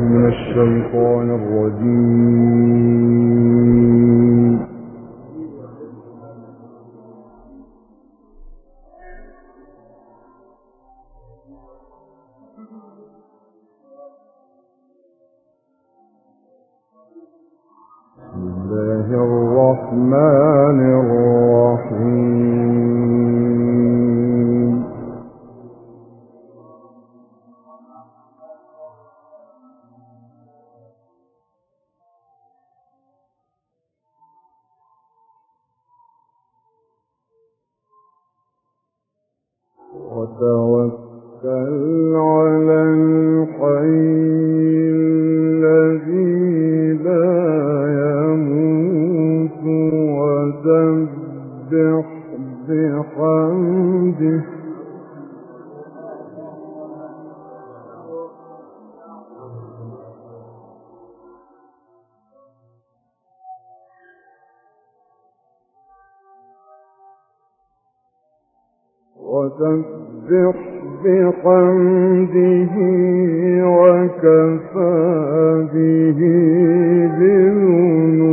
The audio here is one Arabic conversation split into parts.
من الشيطان الرجيم. وسبح بحمده وكفى به بذنوب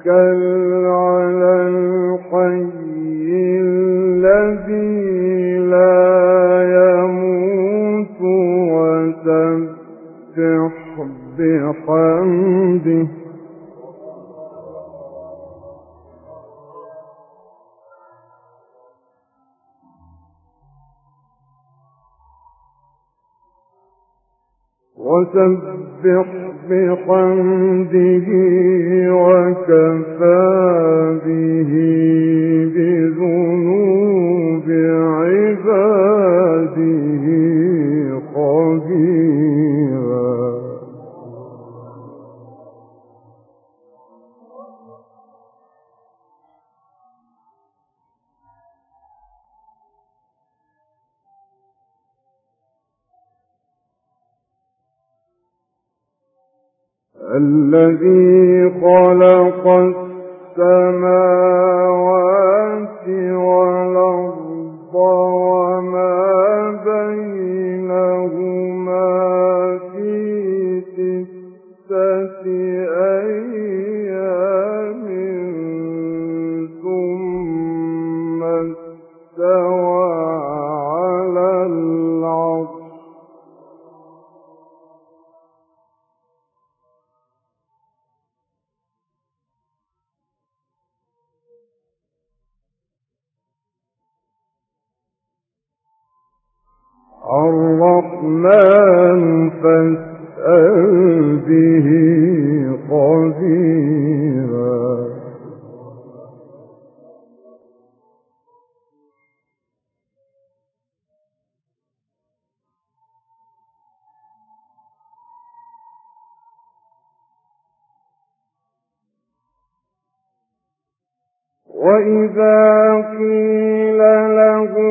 وتوكل وسبح بحمده وكفى به. الذي الرحمن فاسأل به خبيرا وإذا قيل لهم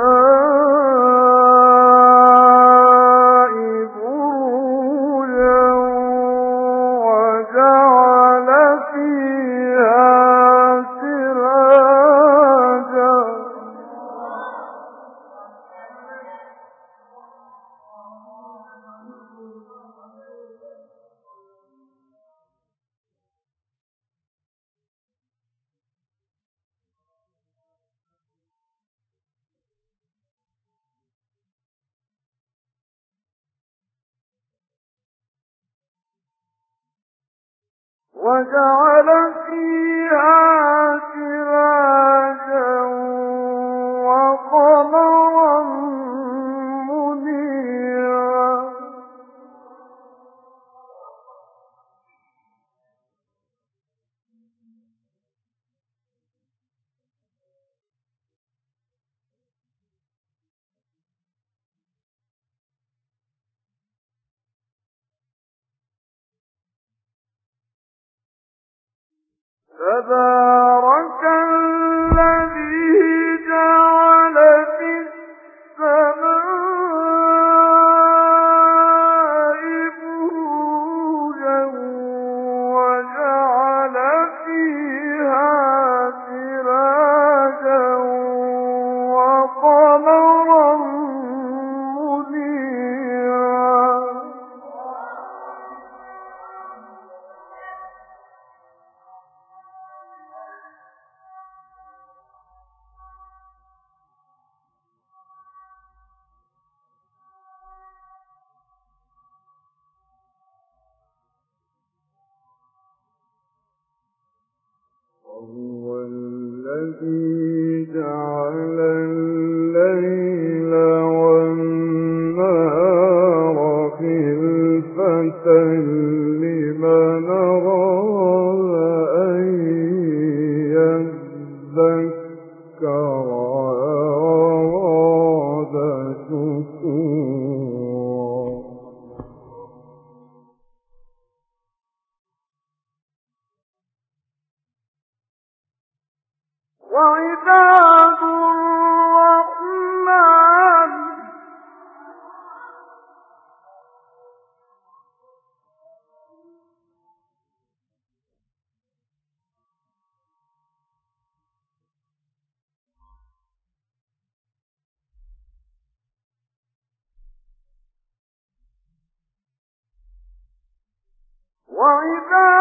وجعل فيها تبارك وهو الذي وعباد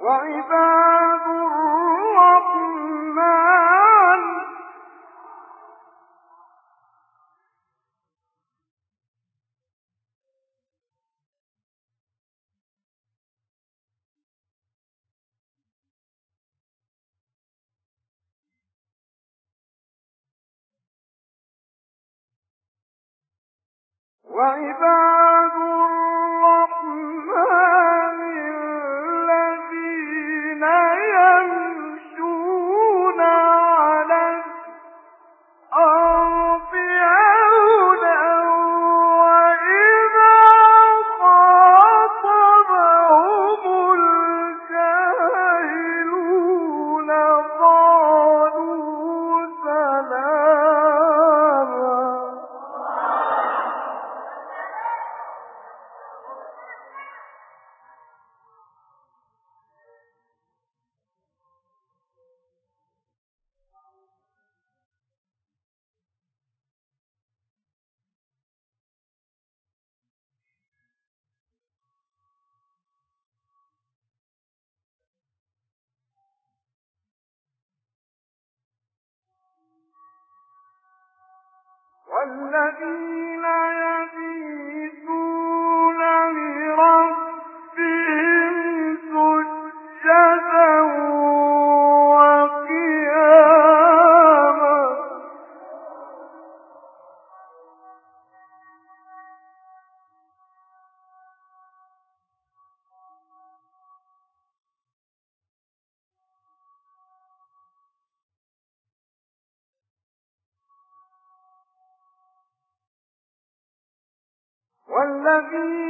وعباد والذين يبيتون عليه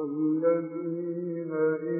والذين إذا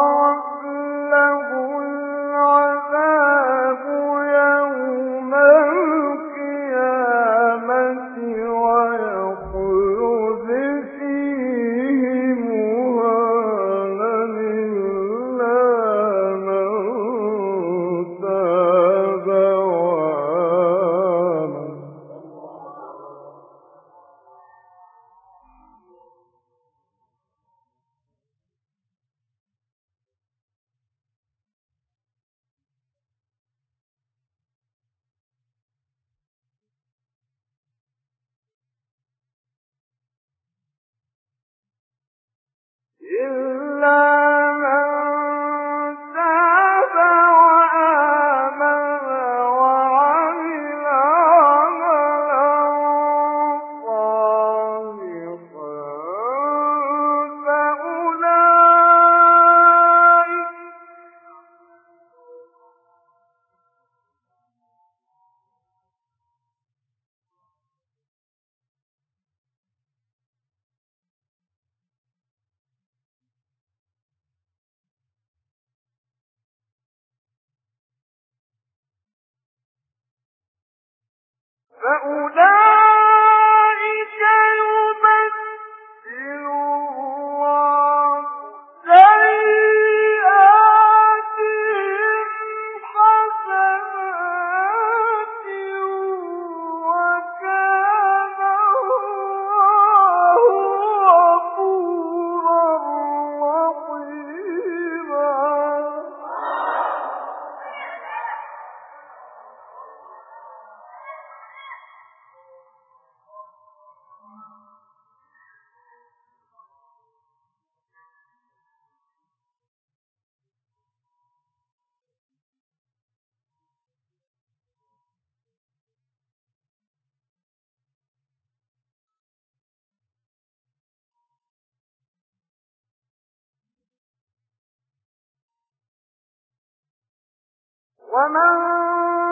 ومن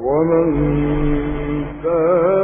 ومن تاب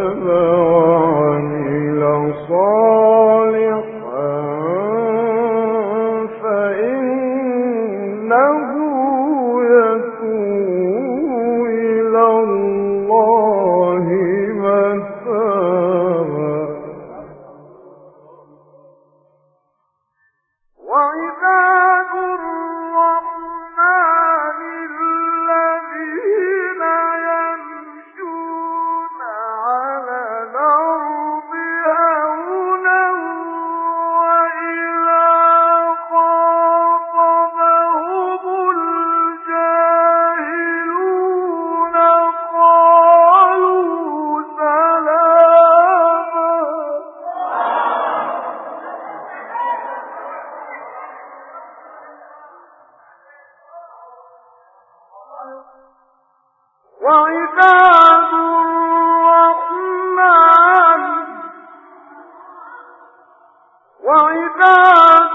وعباد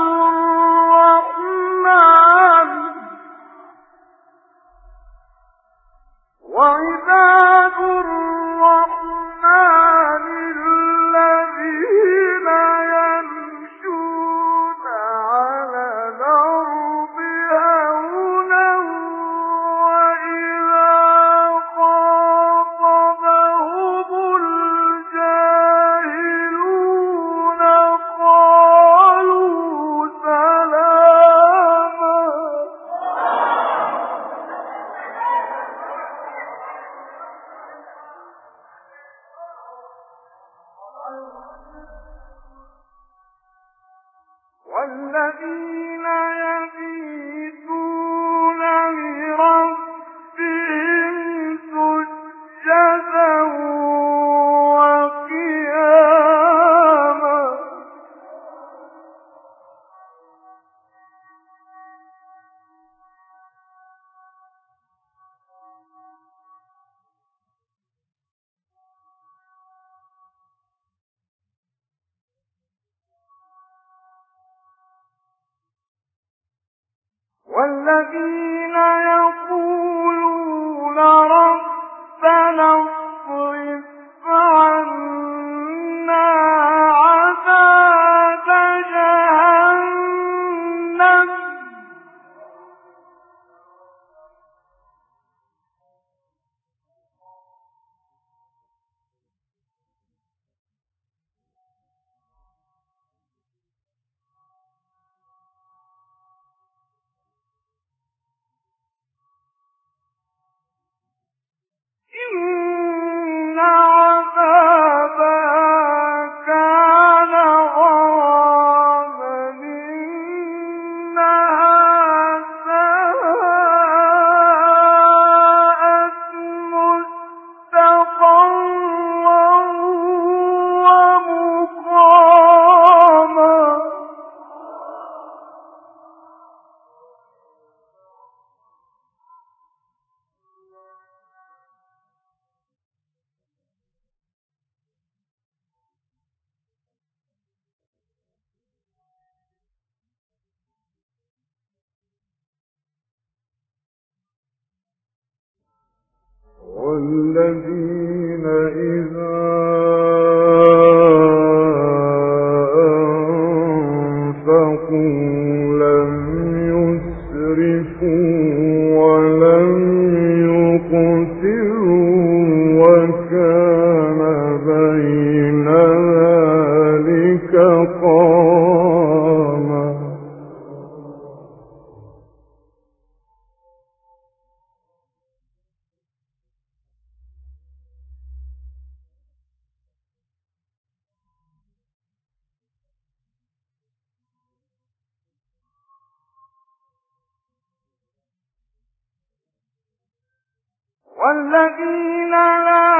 والذين يقولون ربنا والذين لا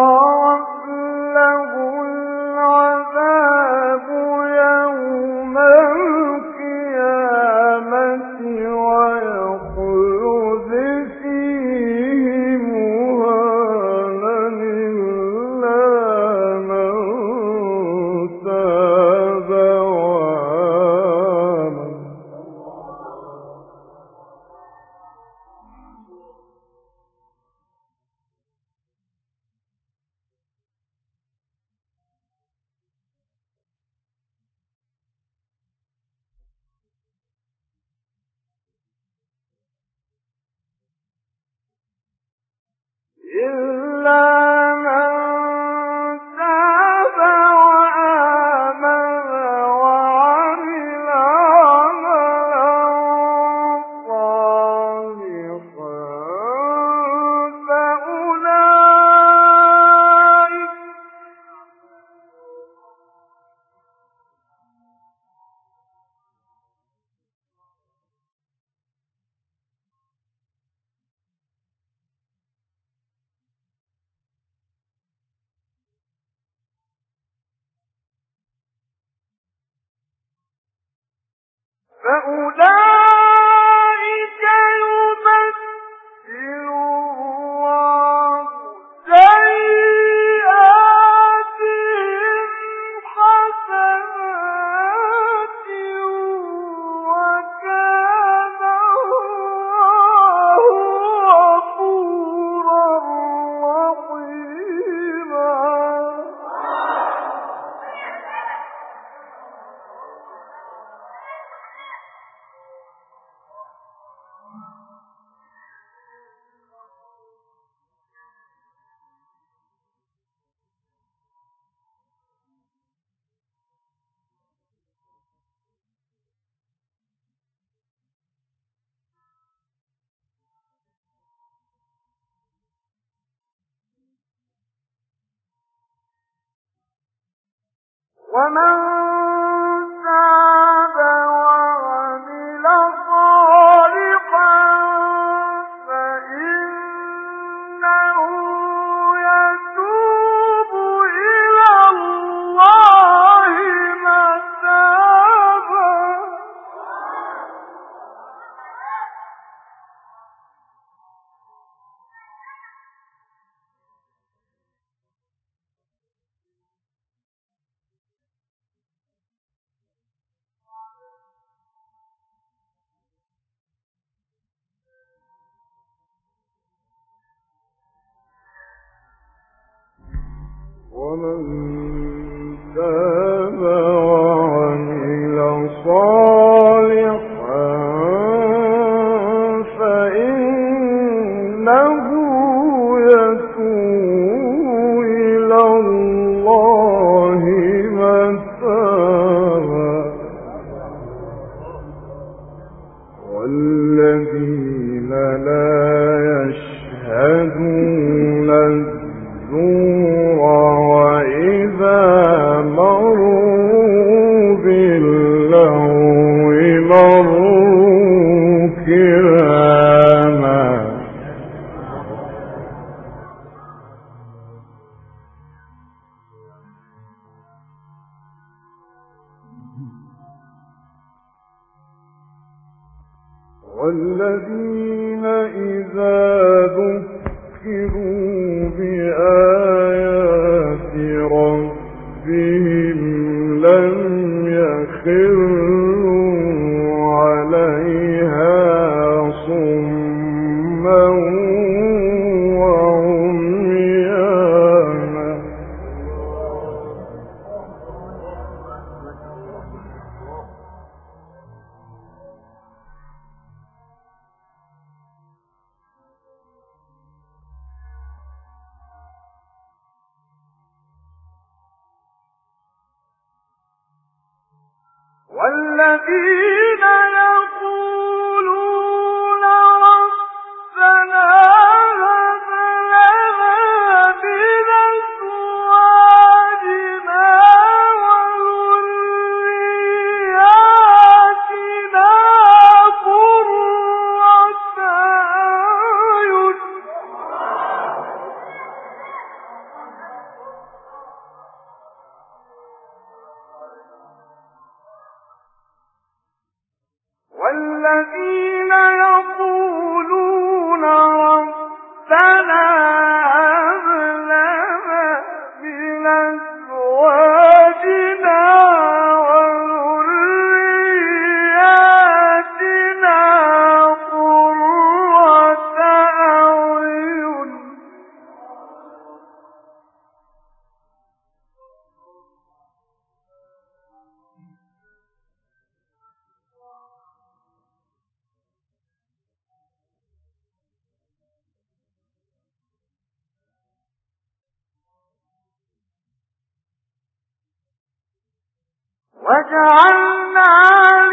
وجعلنا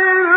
للمتقين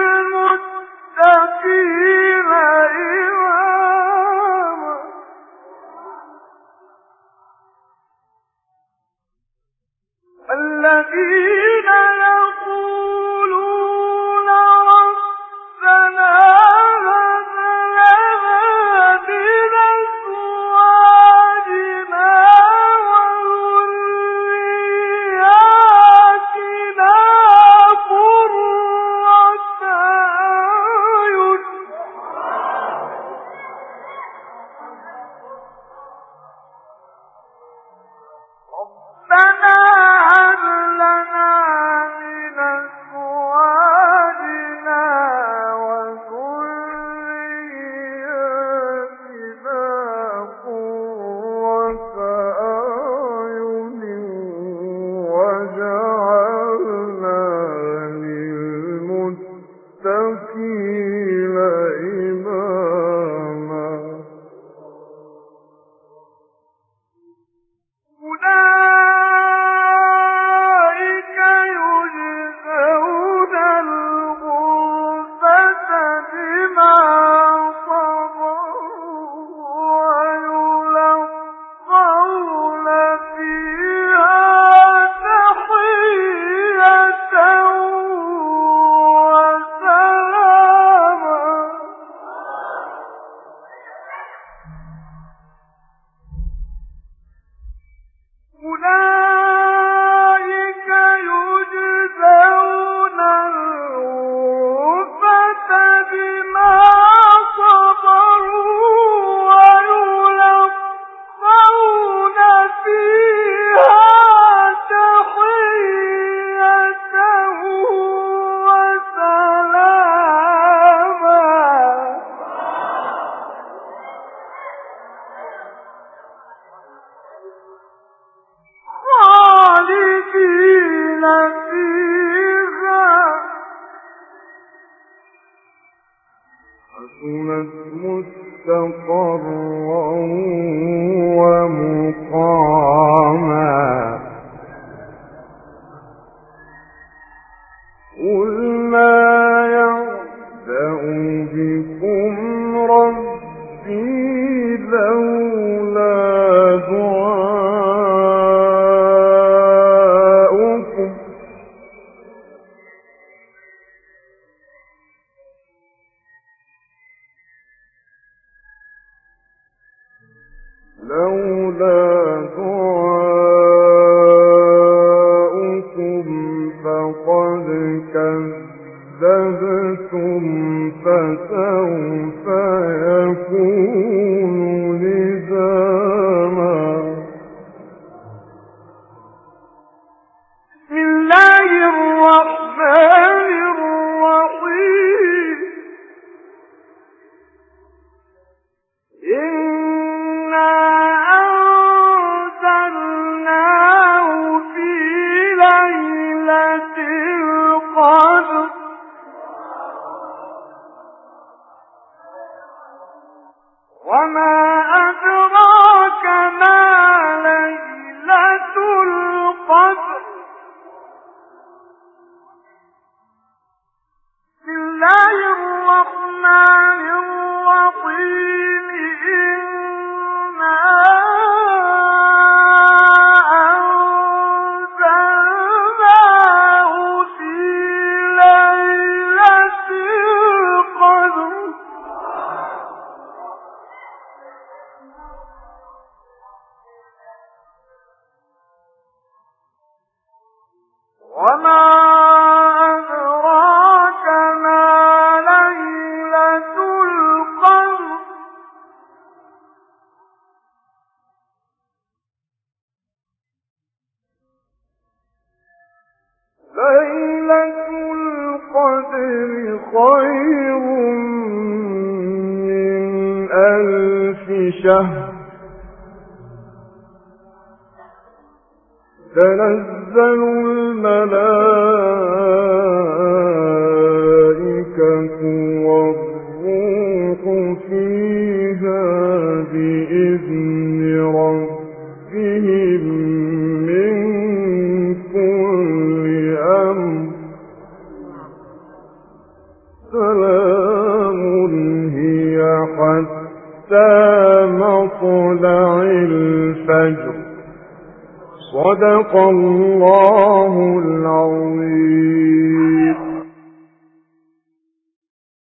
وما